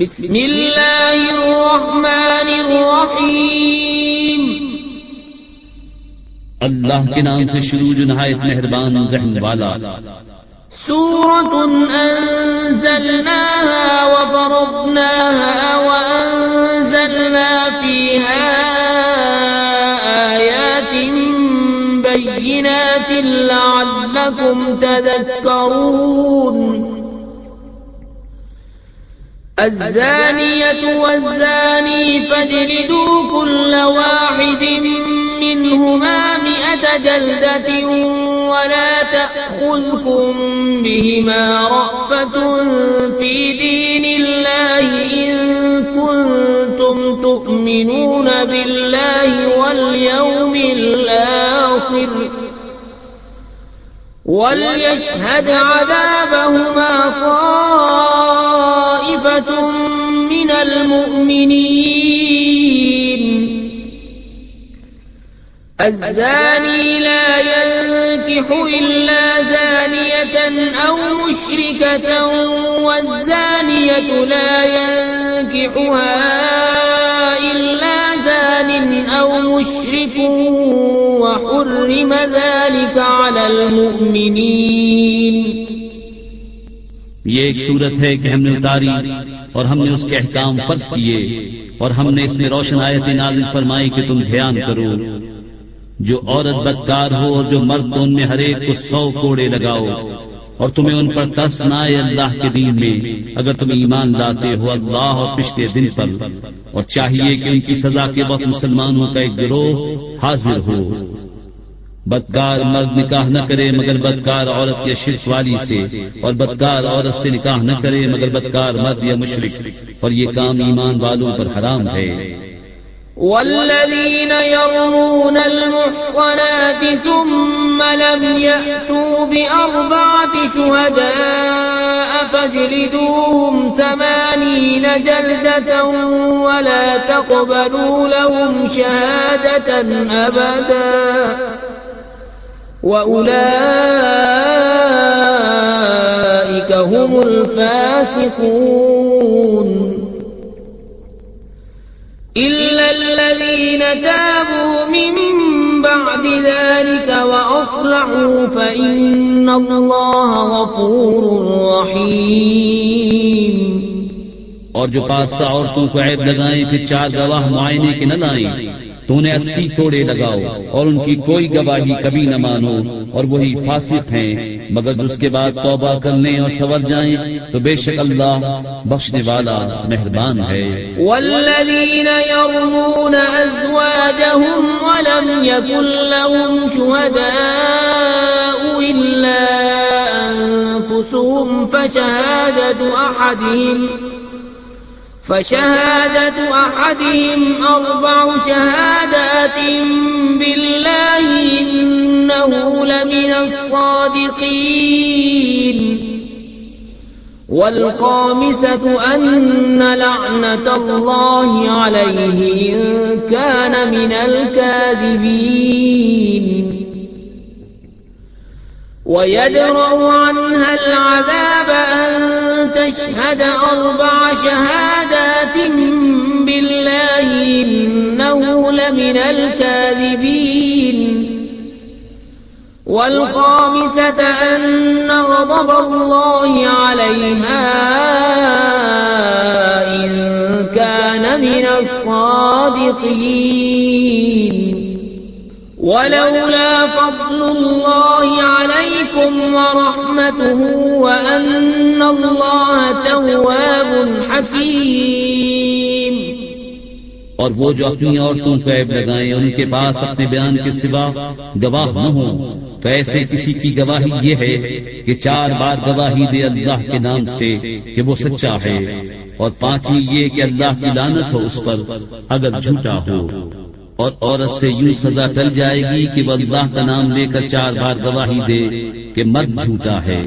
بسم اللہ الرحمن الرحیم اللہ کے نام سے شروع جو نہایت مہربان رحم والا. سورة أنزلناها وفرضناها وأنزلنا فيها آيات بينات لعلكم تذكرون. الزانية والزاني فاجلدوا كل واحد منهما مئة جلدة ولا تأخذكم بهما رأفة في دين الله إن كنتم تؤمنون بالله واليوم الآخر وليشهد عذابهما طائفة من المؤمنين. الزاني لا ينكح إلا زانية أو مشركة، والزانية لا ينكحها إلا زان أو مشرك. وحرم ذلك على المؤمنين. یہ ایک صورت ہے کہ ہم نے اتاری اور ہم نے اس کے احکام فرض کیے اور ہم نے اس میں روشن آیت نازل فرمائی کہ تم دھیان کرو۔ جو عورت بدکار ہو اور جو مرد تو ان میں ہر ایک کو سو کوڑے لگاؤ اور تمہیں ان پر ترس نہ آئے اللہ کے دین میں، اگر تم ایمان لاتے ہو اللہ اور پچھلے دن پر۔ اور چاہیے کہ ان کی سزا کے وقت مسلمانوں کا ایک گروہ حاضر ہو۔ بدکار مرد نکاح نہ کرے مگر بدکار عورت یا شرک والی سے. اور بدکار عورت سے نکاح نہ کرے مگر بدکار مرد یا مشرق اور یہ کام ایمان والوں پر حرام ہے. والذين يرمون المحصنات ثم لم يأتوا بأربعة شهداء فاجلدوهم ثمانين جلدة ولا تقبلوا لهم شهادة أبدا. وأولئك هم الفاسقون إلا الذين تابوا من بعد ذلك وأصلحوا فإن الله غفور رحيم اور جو پانچ عورتوں کو عیب لگائیں، پھر چار گواہ معائنے کے نہ لائیں۔ تو انہیں اسی توڑے لگاؤ اور ان کی کوئی گواہی کبھی نہ مانو اور وہی فاسق ہیں۔ مگر اس کے بعد توبہ کرنے اور سور جائیں تو بے شک اللہ بخشنے والا مہربان ہے۔ والذين يرمون ولم يكن لهم شهداء فشهادة فشهادة أحدهم أربع شهادات بالله إنه لمن الصادقين. والخامسة أن لعنة الله عليه إن كان من الكاذبين. ويدرأ عنها العذاب أن تشهد أربع شهادات بالله إنه لمن الكاذبين. والخامسة أن غضب الله عليها إن كان من الصادقين. ولولا فضل الله عليكم ورحمته وأن الله تواب حكيم. اور وہ جو اپنی عورتوں کو عیب لگائیں ان کے پاس اپنے بیان کے سوا گواہ نہ ہوں، تو ایسے کسی کی گواہی یہ ہے کہ چار بار گواہی دے اللہ کے نام سے کہ وہ سچا ہے، اور پانچویں یہ کہ اللہ کی لانت ہو اس پر، اگر جھوٹا ہو۔ اور عورت سے یوں سزا ٹل جائے گی کہ وہ اللہ کا نام لے کر چار بار گواہی دے کہ مرد جھوٹا ہے۔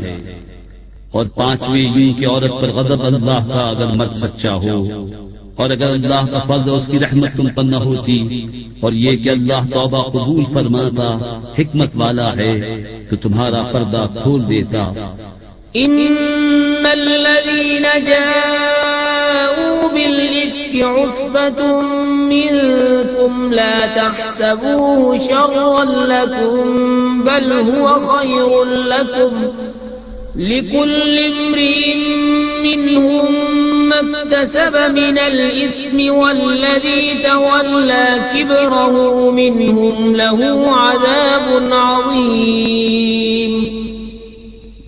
اور پانچویں یوں کہ عورت پر غضب اللہ کا اگر مرد سچا ہو۔ اور اگر اللہ کا فضل اس کی رحمت تم پر نہ ہوتی اور یہ کہ اللہ توبہ قبول فرماتا، حکمت والا ہے، تو تمہارا پردہ کھول دیتا۔ إن الذين جاءوا عصبة منكم لا تحسبوه شرا لكم، بل هو خير لكم. لكل امرئ منهم ما اكتسب من الإثم والذي تولى كبره منهم له عذاب عظيم.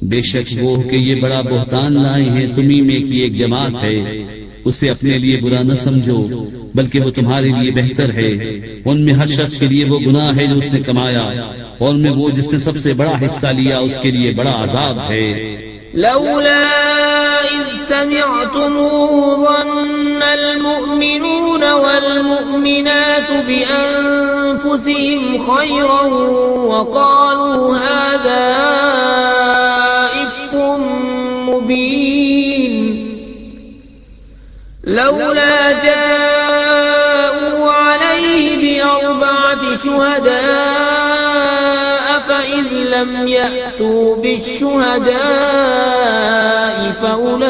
بے شک وہ کہ یہ بڑا بہتان لائے ہیں، تمہیں میں کی ایک جماعت ہے۔ اسے اپنے لیے برا نہ سمجھو، بلکہ وہ تمہارے لیے بہتر ہے۔ ان میں ہر شخص کے لیے وہ گناہ ہے جو اس نے کمایا، اور ان میں وہ جس نے سب سے بڑا حصہ لیا، اس کے لیے بڑا عذاب ہے۔ لولا إذ سمعتموه ظن المؤمنون والمؤمنات بأنفسهم خيرا وقالوا هذا لولا جاءوا عليه بأربعة شهداء فإذ لم يأتوا بالشهداء فأولئك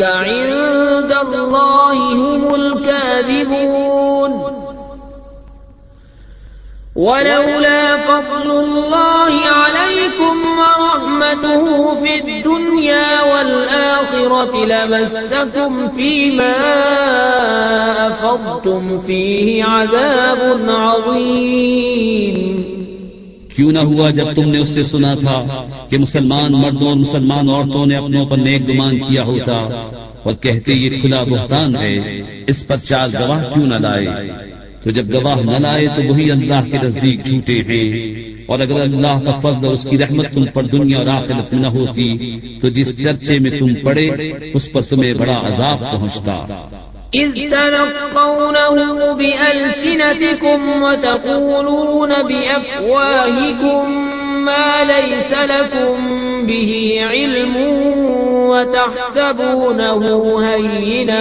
عند الله هم الكاذبون. ولولا فضل الله عليكم ورحمته في الدنيا والآخرة لمسكم فيما أفضتم فيه عذاب عظيم. کیوں نہ ہوا جب تم نے اس سے سنا تھا کہ مسلمان مردوں اور مسلمان عورتوں نے اپنے اوپر نیک گمان کیا ہوتا اور کہتے یہ کھلا بہتان ہے، اس پر چار گواہ کیوں نہ لائے؟ تو جب گواہ نہ لائے تو وہی اللہ کے نزدیک جھوٹے ہیں۔ اور اگر اللہ کا فضل اور اس کی رحمت تم پر دنیا اور آخرت نہ ہوتی، تو جس چرچے میں تم پڑے، اس پر تمہیں بڑا عذاب پہنچتا۔ إذ تلقونه بألسنتكم وتقولون بأفواهكم ما ليس لكم به علم وتحسبونه هينا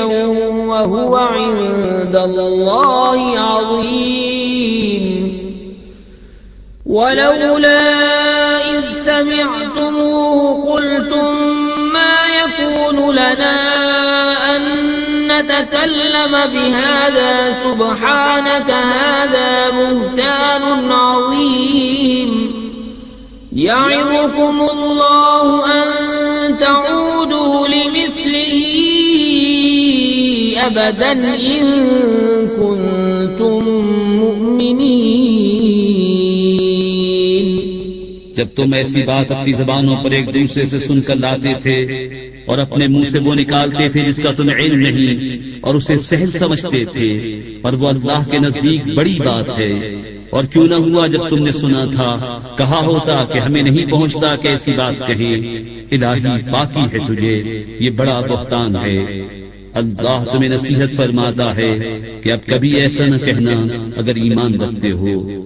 وهو عند الله عظيم. ولولا إذ سمعتموه قلتم ما يكون لنا أن نتكلم بهذا، سبحانك هذا بهتان عظيم. يعظكم الله أن تعودوا لمثله أبدا إن كنتم مؤمنين. جب تم ایسی بات اپنی زبانوں پر ایک دوسرے سے سن کر لاتے تھے اور اپنے منہ سے وہ نکالتے تھے جس کا تمہیں علم نہیں اور اسے سہل سمجھتے تھے، اور وہ اللہ کے نزدیک بڑی بات ہے۔ اور کیوں نہ ہوا جب تم نے سنا تھا، کہا ہوتا کہ ہمیں نہیں پہنچتا کہ ایسی بات کہیں۔ الہی، باقی ہے تجھے، یہ بڑا بہتان ہے۔ اللہ تمہیں نصیحت فرماتا ہے کہ اب کبھی ایسا نہ کہنا اگر ایمان رکھتے ہو۔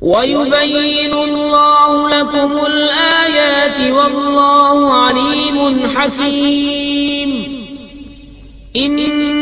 وَيُبَيِّنُ اللَّهُ لَكُمُ الْآيَاتِ وَاللَّهُ عَلِيمٌ حَكِيمٌ إن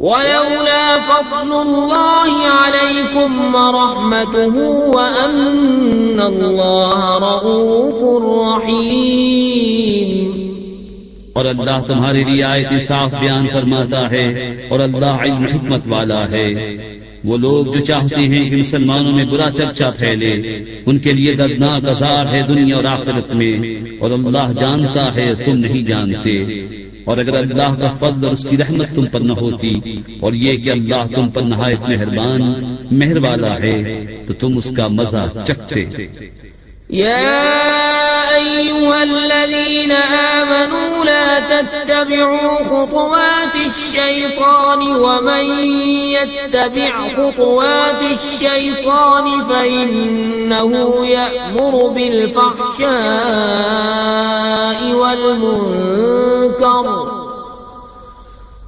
ولولا فضل الله عليكم ورحمته وأن الله رؤوف رحيم. اور اللہ تمہارے لیے آیت صاف بیان فرماتا ہے اور اللہ علم حکمت والا ہے۔ وہ لوگ جو چاہتے ہیں کہ مسلمانوں میں برا چرچا پھیلے، ان کے لیے دردناک عذاب ہے دنیا اور آخرت میں۔ اور اللہ جانتا ہے تم نہیں جانتے۔ اور اگر اللہ کا فضل اور اس کی رحمت تم پر نہ ہوتی اور یہ کہ اللہ تم پر نہایت مہربان مہر والا ہے، تو تم اس کا مزہ چکھتے۔ يا أيها الذين آمنوا لا تتبعوا خطوات الشيطان ومن يتبع خطوات الشيطان فإنه يأمر بالفحشاء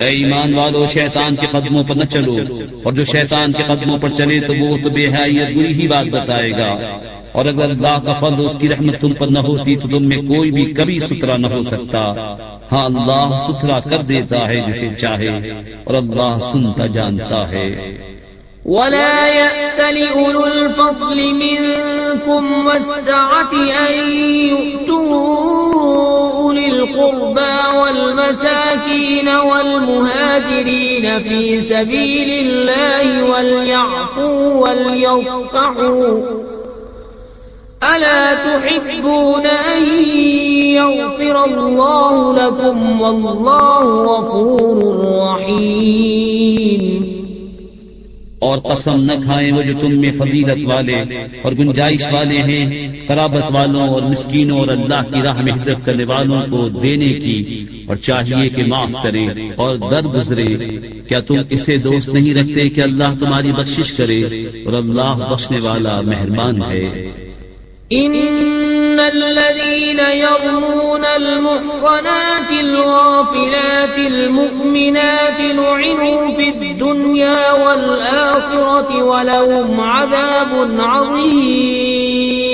اے ایمان والو، شیطان کے قدموں پر نہ چلو۔ اور جو شیطان کے قدموں پر چلے تو وہ تو بے حیات بری ہی بات بتائے گا۔ اور اگر اللہ کا فضل اس کی رحمت تم پر نہ ہوتی تو تم میں کوئی بھی کبھی ستھرا نہ ہو سکتا۔ ہاں اللہ ستھرا کر دیتا ہے جسے چاہے اور اللہ سنتا جانتا ہے۔ ولا يأتل أولو الفضل منكم والسعة أن يؤتوا أولي القربى والمساكين والمهاجرين في سبيل الله وليعفوا وليصفحوا. ألا تحبون أن يغفر الله لكم والله غفور رحيم. اور قسم نہ کھائیں وہ جو تم میں فضیلت والے اور گنجائش والے ہیں قرابت والوں اور مسکینوں اور اللہ کی راہ میں ہدت کرنے والوں کو دینے کی اور چاہیے کہ معاف کرے اور در گزرے۔ کیا تم اسے دوست نہیں رکھتے کہ اللہ تمہاری بخشش کرے اور اللہ بخشنے والا مہربان ہے؟ إن الذين يرمون المحصنات الغافلات المؤمنات لعنوا في الدنيا والآخرة ولهم عذاب عظيم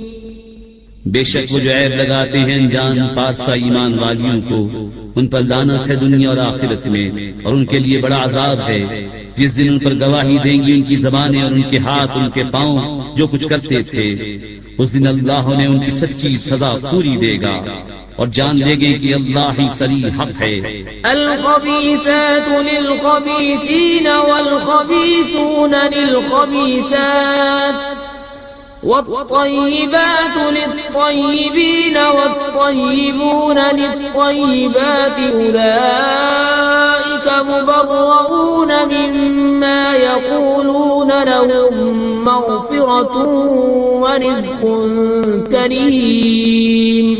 بے شک وہ جو عیب لگاتے ہیں انجان پارسا ایمان والیوں کو، ان پر لانت ہے دنیا اور آخرت میں، اور ان کے لیے بڑا عذاب ہے۔ جس دن ان پر گواہی دیں گی ان کی زبانیں اور ان کے ہاتھ، ان کے پاؤں، جو کچھ کرتے تھے۔ اس دن اللہ نے ان کی سچی سزا پوری دے گا اور جان لے گے کہ اللہ ہی سری حق ہے۔ الخبيثات للخبيثين والخبيثون للخبيثات۔ والطيبات للطيبين والطيبون للطيبات أولئك مبرؤون مما يقولون لهم مغفرة ورزق كريم.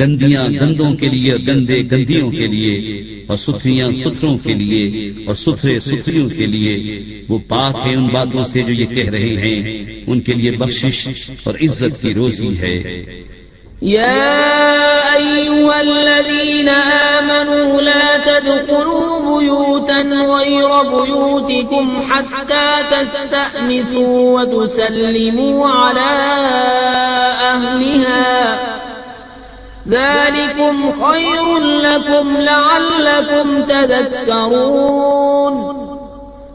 گندیاں گندوں کے لیے، گندے گندیوں کے لیے، اور ستھریاں ستھروں کے لیے، اور ستھرے ستھریوں کے لیے۔ وہ پاک ہیں ان باتوں سے جو یہ کہہ رہے ہیں۔ ان کے لیے بخشش اور عزت کی روزی ہے۔ يا أيها الذين آمنوا لا تدخلوا بيوتا غير بيوتكم حتى تستأنسوا وتسلموا على أهلها ذلكم خير لكم لعلكم تذكرون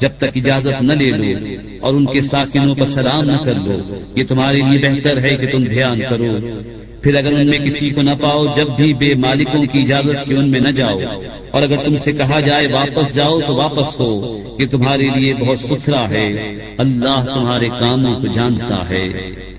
جب تک اجازت نہ لے لو اور ان کے ساکنوں پر سلام نہ کر لو، یہ تمہارے لیے بہتر ہے کہ تم دھیان کرو۔ پھر اگر ان میں کسی کو نہ پاؤ، جب بھی بے مالکوں کی اجازت کی ان میں نہ جاؤ۔ اور اگر تم سے کہا جائے واپس جاؤ، تو واپس ہو یہ تمہارے لیے بہت ستھرا ہے۔ اللہ تمہارے کاموں کو جانتا ہے۔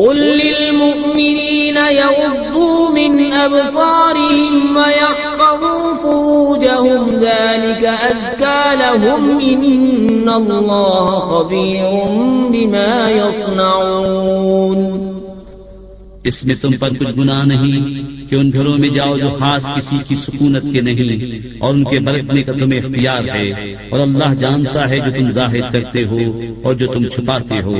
قل للمؤمنين يغضوا من أبصارهم ويحفظوا فروجهم، ذلك أذكى لهم إن الله خبير بما يصنعون. اس میں تم پر کچھ گناہ نہیں کہ ان گھروں میں جاؤ جو خاص کسی کی سکونت کے نہیں، اور ان کے برتنے کا تمہیں اختیار ہے، اور اللہ جانتا ہے جو تم ظاہر کرتے ہو اور جو تم چھپاتے ہو۔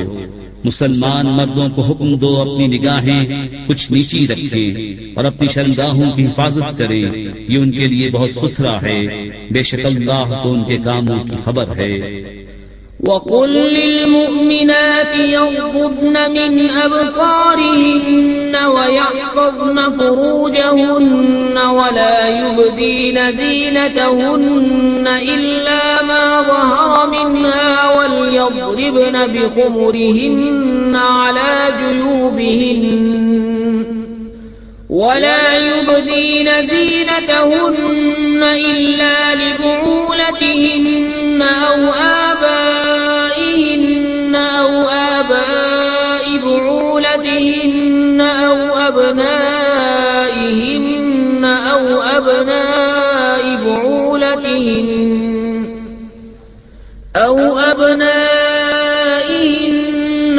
مسلمان مردوں کو حکم دو، اپنی نگاہیں کچھ نیچی رکھیں اور اپنی شرمگاہوں کی حفاظت کریں یہ ان کے لیے بہت ستھرا ہے۔ بے شک اللہ کو ان کے کاموں کی خبر ہے۔ وقل للمؤمنات يغضضن من أبصارهن ويحفظن فروجهن ولا يبدين زينتهن إلا ما ظهر منها وليضربن بخمرهن على جيوبهن ولا يبدين زينتهن إلا لبعولتهن أو آبائهن أبنائهن أو أبناء بعولتهن أو أبنائهن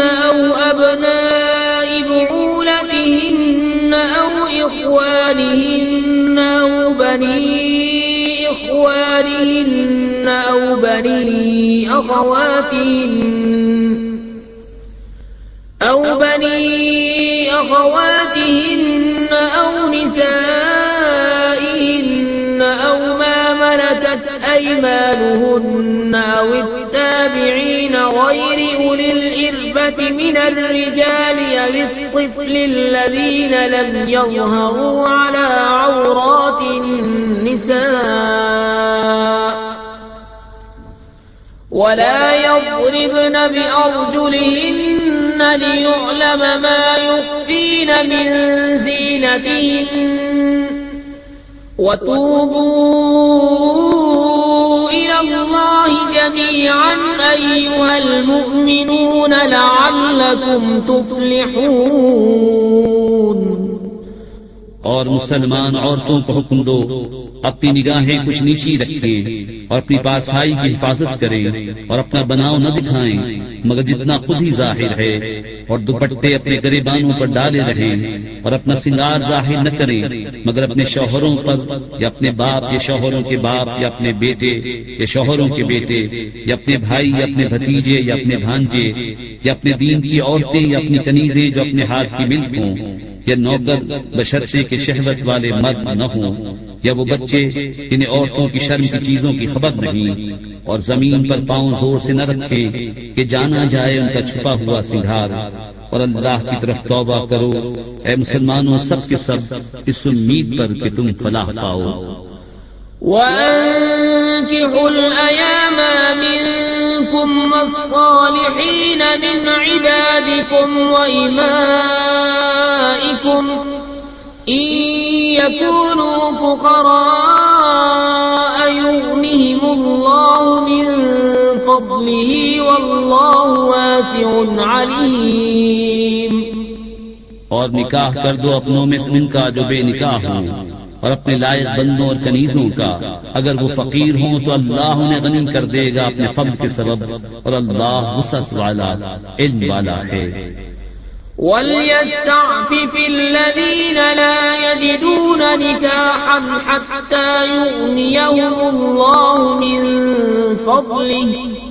أو أبناء بعولتهن أو إخوانهن أو بني إخوانهن أو بني أخواتهن أو بني أخواتهن نسائهن أو ما ملكت أيمانهن أو التابعين غير أولي الإربة من الرجال أو الطفل الذين لم يظهروا على عورات النساء ولا يضربن بأرجلهن ليعلم ما يخفين من زينتهن وتوبوا إلى الله جميعا أيها المؤمنون لعلكم تفلحون. اور مسلمان عورتوں کو حکم دو، اپنی نگاہیں کچھ نیچی رکھیں اور اپنی پاسائی کی حفاظت کریں اور اپنا بناؤ نہ دکھائیں، مگر جتنا خود ہی ظاہر ہے اور دوپٹے اپنے گریبانوں پر ڈالے رہیں اور اپنا سنگار ظاہر نہ کریں، مگر اپنے شوہروں پر یا اپنے باپ یا شوہروں کے باپ یا اپنے بیٹے یا شوہروں کے بیٹے یا اپنے بھائی یا اپنے بھتیجے یا اپنے بھانجے یا اپنے دین کی عورتیں یا اپنی کنیزیں جو اپنے ہاتھ کی ملک ہوں۔ یا نوگر بشرطے کے شہوت والے مرد نہ ہوں، یا وہ بچے جنہیں عورتوں کی شرم کی چیزوں کی خبر نہیں، اور زمین پر پاؤں زور سے نہ رکھیں کہ جانا جائے ان کا چھپا ہوا سنگھار، اور اللہ کی طرف توبہ کرو۔ اے مسلمانوں، سب کے سب اس امید پر کہ تم فلاح پاؤ۔ وأنكحوا الأيام منكم والصالحين من عبادكم وإمائكم إن يكونوا فقراء يغنهم الله من فضله والله واسع عليم اور نکاح کر دو اپنوں میں ان کا جو بے نکاح ہوں۔ اور اپنے لائق بندوں اور کنیزوں کا، اگر وہ فقیر ہوں تو اللہ انہیں غنی کر دے گا اپنے فضل کے سبب، اور اللہ وسط والا، علم والا ہے۔ وليستعفف الذين لا يجدون نكاحا حتى يغنيهم الله من فضله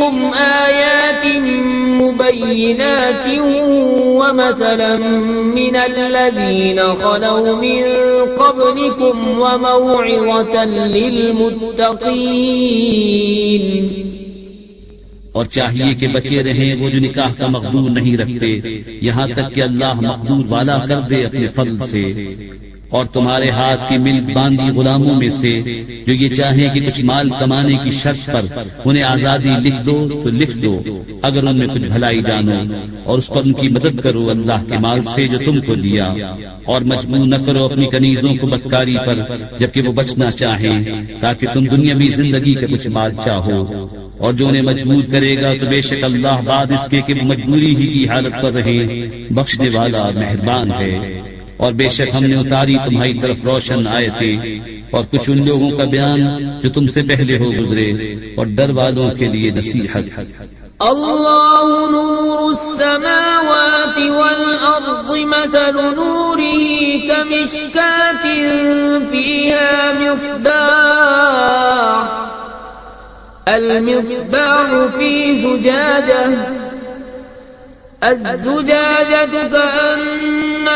إليكم آيات مبينات ومثلا من الذين خلوا من قبلكم وموعظة للمتقين. اور چاہیے کہ بچے رہیں وہ جو نکاح کا مقدور نہیں رکھتے، یہاں تک کہ اللہ مقدور والا کر دے اپنے فضل سے۔ اور تمہارے ہاتھ کی ملک باندھی غلاموں میں سے جو یہ چاہیں کہ کچھ مال کمانے کی شرط پر انہیں آزادی لکھ دو تو لکھ دو، اگر ان میں کچھ بھلائی جانو اور اس پر ان کی مدد کرو اللہ کے مال سے جو تم کو دیا۔ اور مجبور نہ کرو اپنی کنیزوں کو بدکاری پر جبکہ وہ بچنا چاہیں، تاکہ تم دنیا بھی زندگی کا کچھ مال چاہو۔ اور جو انہیں مجبور کرے گا تو بے شک اللہ بعد اس کے کہ مجبوری ہی کی حالت پر رہے بخشنے والا مہربان ہے۔ اور بے شک ہم نے اتاری تمہاری طرف روشن آئے تھے اور کچھ ان لوگوں کا بیان جو تم سے پہلے ہو گزرے اور ڈر والوں کے لیے نصیحت۔ الله نور السماوات والأرض مثل نوره كمشكاة فيها مصباح۔ المصباح في زجاجة۔ الزجاجة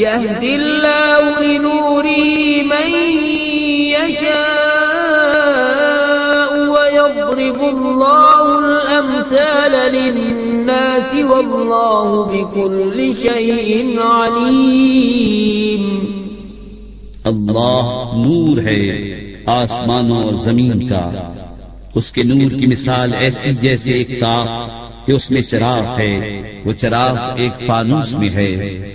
يهدي الله لنوره من يشاء ويضرب الله الأمثال للناس والله بكل شيء عليم. اللہ نور ہے آسمانوں اور زمین کا۔ اس کے نور کی مثال ایسی جیسے ایک تاخ کہ اس میں چراغ ہے۔ وہ چراغ ایک فانوس میں ہے۔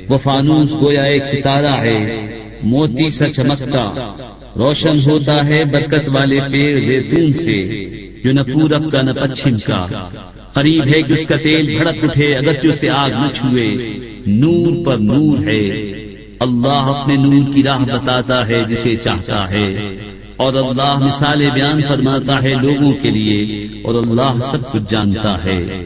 وہ فانوس گویا ایک ستارہ ہے۔ موتی سا چمکتا۔ روشن ہوتا ہے برکت والے پیڑ زیتون سے۔ جو نہ پورب کا نہ پچھم کا۔ قریب ہے کہ اس کا تیل بھڑک اٹھے اگرچہ اسے آگ نہ چھوئے۔ نور پر نور ہے۔ اللہ اپنے نور کی راہ بتاتا ہے جسے چاہتا ہے۔ اور اللہ مثال بیان فرماتا ہے لوگوں کے لیے۔ اور اللہ سب کچھ جانتا ہے۔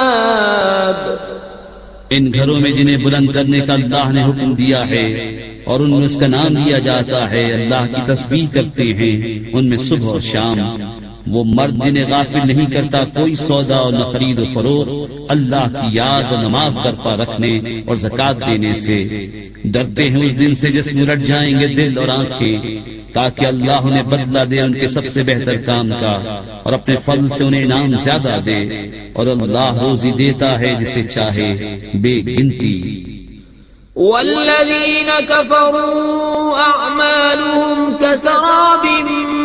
ان گھروں میں جنہیں بلند کرنے کا اللہ نے حکم دیا ہے اور ان میں اس کا نام دیا جاتا ہے اللہ کی تصویر کرتے ہیں ان میں صبح اور شام وہ مرد جنہیں غافل نہیں کرتا، کوئی سودا اور نہ خرید و فروغ اللہ کی یاد و نماز کرتا رکھنے اور زکات دینے سے۔ ڈرتے ہیں اس دن سے جس میں رٹ جائیں گے دل اور آنکھیں، تاکہ اللہ انہیں بدلہ دے ان کے سب سے بہتر کام کا اور اپنے فضل سے انہیں انعام زیادہ دے۔ اور اللہ روزی دیتا ہے جسے چاہے، بے گنتی۔ والذين كفروا أعمالهم كسراب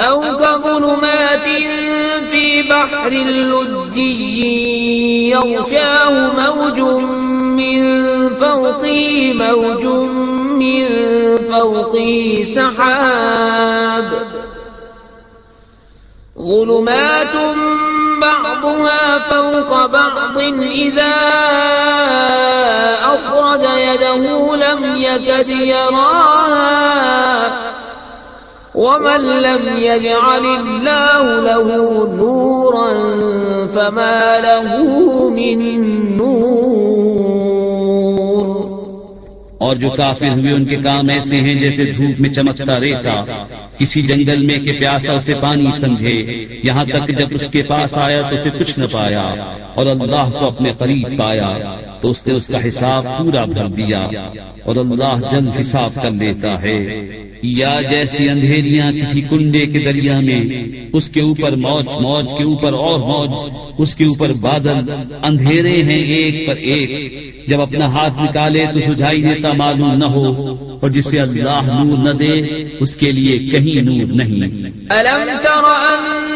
أو كظلمات في بحر اللجي يغشاه موج من فوقه، موج من فوقه سحاب. ظلمات بعضها فوق بعض، إذا أخرج يده لم يكد يراها. ومن لم يجعل الله له نورا فما له من نور۔ اور جو کافر ہوئے، ان کے کام ایسے ہیں جیسے دھوپ میں چمکتا ریتا۔ کسی جنگل میں کہ پیاسا اسے پانی سمجھے۔ یہاں تک جب اس کے پاس آیا تو اسے کچھ نہ پایا۔ اور اللہ کو اپنے قریب پایا۔ تو اس نے اس کا حساب پورا بھر دیا اور اللہ جلد حساب کر لیتا ہے۔ یا جیسی اندھیریاں کسی کنڈے کے دریا میں، اس کے اوپر موج موج کے اوپر اور موج، اس کے اوپر بادل، اندھیرے ہیں ایک پر ایک۔ جب اپنا ہاتھ نکالے تو سجائی دیتا معلوم نہ ہو اور جسے اللہ نور نہ دے، اس کے لیے کہیں نور نہیں۔ ألم تر أن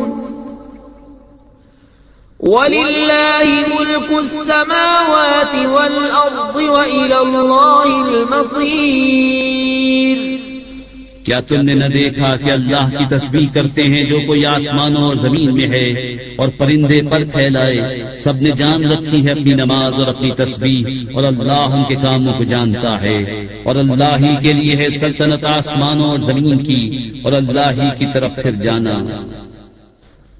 ولله ملك السماوات والأرض وإلى الله المصير کیا تم نے نہ دیکھا کہ اللہ کی تسبیح کرتے ہیں جو کوئی آسمانوں اور زمین میں ہے اور پرندے پر پھیلائے؟ سب نے جان رکھی ہے اپنی نماز اور اپنی تسبیح اور اللہ ان کے کاموں کو جانتا ہے۔ اور اللہ ہی کے لیے ہے سلطنت آسمانوں اور زمین کی اور اللہ ہی کی طرف پھر جانا۔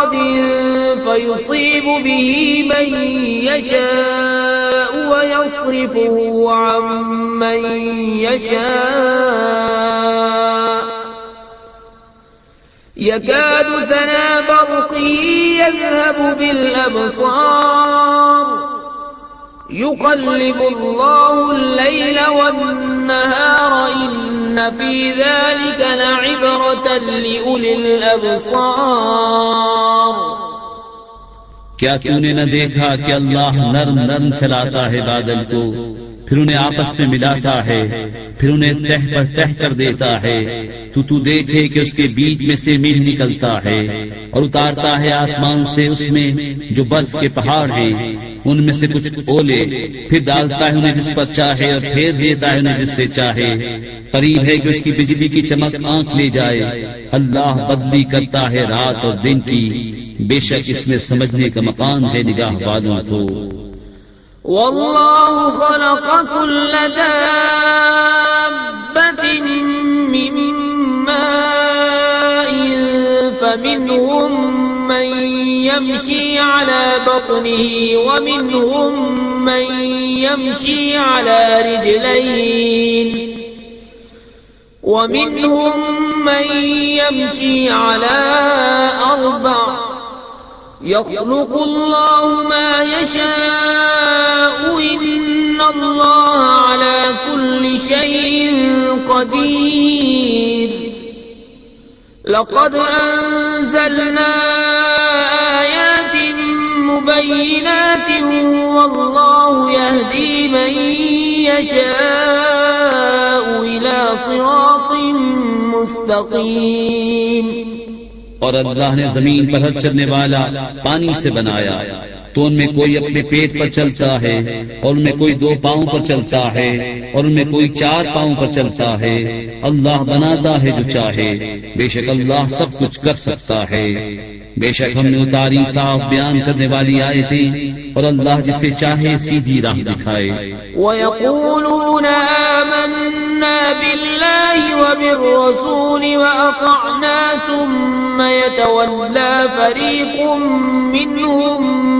مرض فيصيب به من يشاء ويصرفه عن من يشاء. يكاد سنا برقه يذهب بالأبصار. يقلب الله الليل والنهار إن في ذلك لعبرة لأولي الأبصار. کیا تو نے نہ دیکھا کہ اللہ نرم نرم چلاتا ہے بادل کو؟ پھر انہیں آپس میں ملاتا ہے، پھر انہیں تہ پر تہ کر دیتا ہے۔ تو تو دیکھے کہ اس کے بیچ میں سے میل نکلتا ہے اور اتارتا ہے آسمان سے اس میں جو برف کے پہاڑ ہیں۔ ان میں سے کچھ اولے، پھر ڈالتا ہے انہیں جس پر چاہے اور پھیر دیتا ہے انہیں جس سے چاہے۔ قریب ہے کہ اس کی بجلی کی چمک آنکھ لے جائے۔ اللہ بدلی کرتا ہے رات اور دن کی۔ بے شک اس میں سمجھنے کا مقام ہے نگاہ والوں کو۔ خلق كل دابة من ماء، فمنهم من يمشي على بطنه، ومنهم من يمشي على رجلين. ومنهم من يمشي على أربع. يخلق الله ما يشاء، إن الله على كل شيء قدير لقد أنزلنا آيات مبينات والله يهدي من يشاء إلى صراط مستقيم اور اللہ نے زمین پر ہر چلنے والا پانی سے بنایا۔ تو ان میں کوئی اپنے پیٹ پر چلتا ہے اور ان میں کوئی دو پاؤں پر چلتا ہے اور ان میں کوئی چار پاؤں پر چلتا ہے۔ اللہ بناتا ہے جو چاہے۔ بے شک اللہ سب کچھ کر سکتا ہے۔ بے شک ہم نے اتاری صاف بیان کرنے والی آئے تھے اور اللہ جسے چاہے سیدھی راہ دکھائے۔ ويقولون آمنا بالله وبالرسول وأطعنا ثم يتولى فريق منهم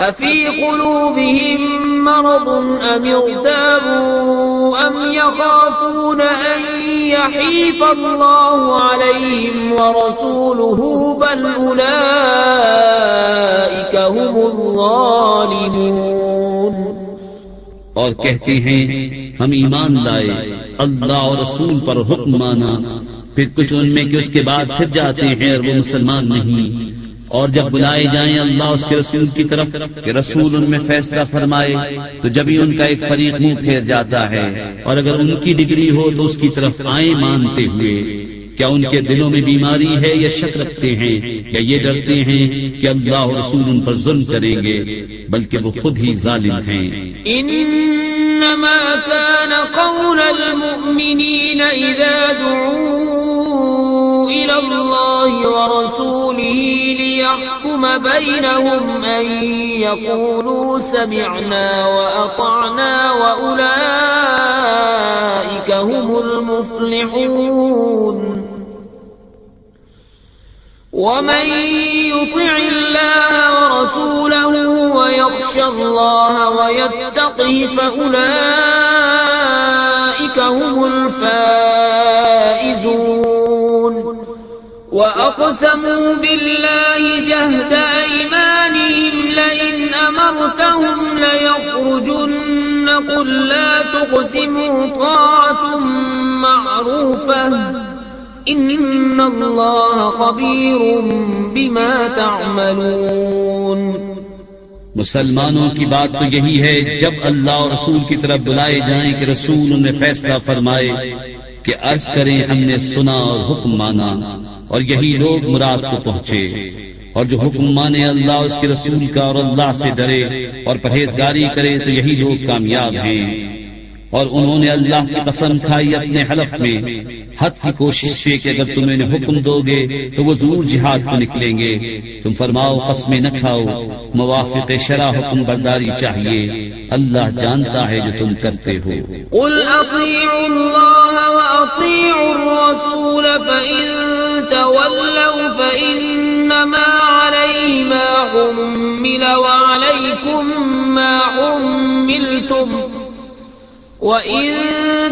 أَفِي قُلُوبِهِم مَّرَضٌ أَمِ ارْتَابُوا أَمْ يَخَافُونَ أَن يَحِيفَ اللَّهُ عَلَيْهِمْ وَرَسُولُهُ بَلْ أُولَٰئِكَ هُمُ الظَّالِمُونَ اور کہتے ہیں، ہم ایمان لائے، اللہ اور رسول پر حکم مانا، پھر کچھ ان میں کہ اس کے بعد پھر جاتے ہیں اور وہ مسلمان نہیں۔ اور جب بلائے جائیں اللہ اس کے رسول کی طرف کہ رسول ان میں فیصلہ فرمائے، تو جب ہی ان کا ایک فریق منہ پھیر جاتا ہے۔ اور اگر ان کی ڈگری ہو تو اس کی طرف آئیں مانتے ہوئے۔ کیا ان کے دلوں میں بیماری ہے یا شک رکھتے ہیں یا یہ ڈرتے ہیں کہ اللہ اور رسول ان پر ظلم کریں گے، بلکہ وہ خود ہی ظالم ہیں۔ انما كان قول المؤمنين اذا دعوا الى الله ورسوله ليحكم بينهم ان يقولوا سمعنا واطعنا واولئك هم المفلحون ومن يطع الله ورسوله ويخشى الله ويتقه فأولئك هم الفائزون وأقسموا بالله جهد أيمانهم لئن أمرتهم ليخرجن. قل لا تقسموا طاعة معروفة. ان اللہ خبیر بما تعملون. مسلمانوں کی بات تو یہی ہے، جب اللہ اور رسول کی طرف بلائے جائیں کہ رسول انہیں فیصلہ فرمائے کہ عرض کریں ہم نے سنا اور حکم مانا۔ اور یہی لوگ مراد کو پہنچے اور جو حکم مانے اللہ، اس کے رسول کا اور اللہ سے ڈرے اور پرہیزگاری کرے تو یہی لوگ کامیاب ہیں۔ اور انہوں نے اللہ کی قسم کھائی اپنے حلف میں، حد کی کوشش سے کہ اگر تم انہیں حکم دو گے تو وہ ضرور جہاد کو نکلیں گے۔ تم فرماؤ، قسمیں نہ کھاؤ، موافق شرح حکم برداری چاہیے۔ اللہ جانتا ہے جو تم کرتے ہو۔ قل اطیعوا اللہ واطیعوا الرسول، فإن تولوا فإنما علیہ ما حمل وعلیکم ما حملتم وَإِن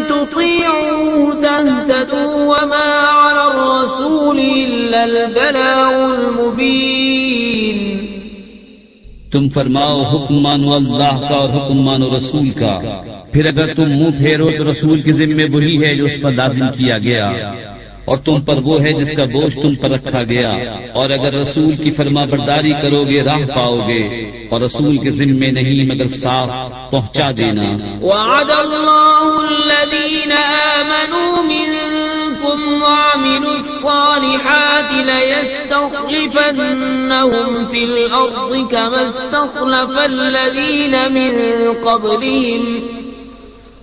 تُطِيعُوا تَهْتَدُوا وَمَا عَلَى الرَّسُولِ إِلَّا الْبَلَاغُ الْمُبِينُ تم فرماؤ حکم مانو اللہ کا اور حکم مانو رسول کا۔ پھر اگر تم منہ پھیرو تو رسول کی ذمہ وہی ہے جو اس پر لازم کیا گیا۔ اور تم پر وہ ہے جس کا بوجھ تم پر رکھا گیا۔ اور اگر رسول کی فرما برداری کرو گے راہ پاؤ گے اور رسول کے ذمے نہیں، مگر صاف پہنچا دینا۔ وعد اللہ الذین آمنوا منکم وعملوا الصالحات لیستخلفنهم فی الارض کما استخلف الذین من قبلهم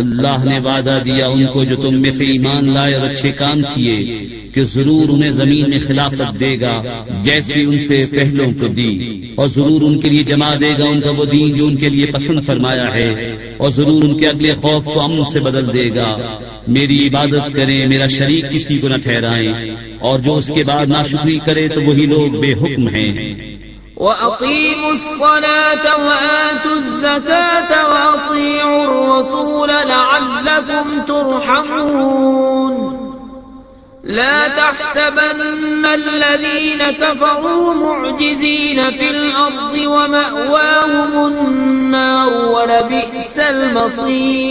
اللہ نے وعدہ دیا ان کو جو تم میں سے ایمان لائے اور اچھے کام کیے کہ ضرور انہیں زمین میں خلافت دے گا، جیسی ان سے پہلوں کو دی۔ اور ضرور ان کے لیے جما دے گا ان کا وہ دین جو ان کے لیے پسند فرمایا ہے۔ اور ضرور ان کے اگلے خوف کو امن سے بدل دے گا۔ میری عبادت کریں، میرا شریک کسی کو نہ ٹھہرائیں۔ اور جو اس کے بعد ناشکری کرے تو وہی لوگ بے حکم ہیں۔ وَأَقِيمُوا الصَّلَاةَ وَآتُوا الزَّكَاةَ وَأَطِيعُوا الرَّسُولَ لَعَلَّكُمْ تُرْحَمُونَ. لا تحسبن الذين كفروا معجزين في الأرض ومأواهم النار ولبئس المصير.